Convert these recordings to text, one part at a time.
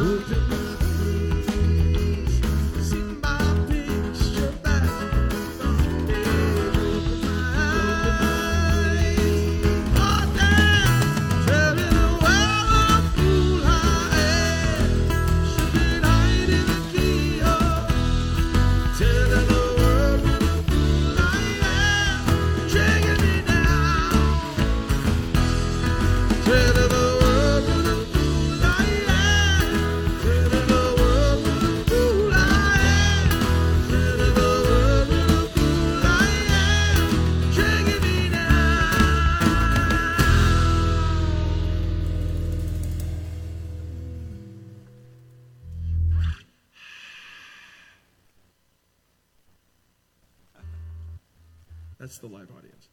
my That's the live audience.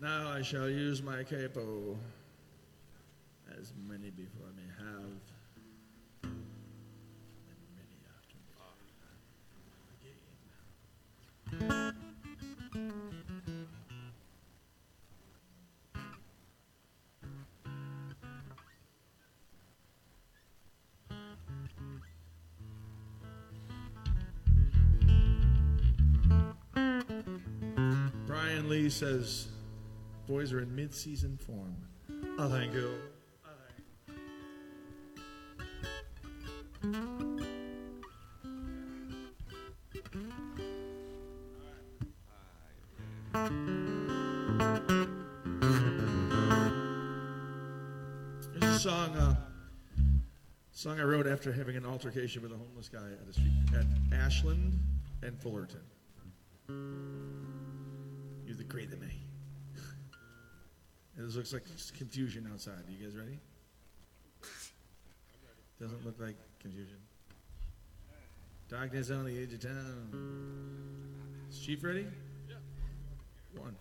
Now I shall use my capo, as many before me have, Lee says, boys are in mid-season form. Oh, thank you. There's a song, uh, song I wrote after having an altercation with a homeless guy at a street at Ashland and Fullerton. You're the great of me. This looks like confusion outside. You guys ready? Doesn't look like confusion. Darkness on the edge of town. Is Chief ready? One.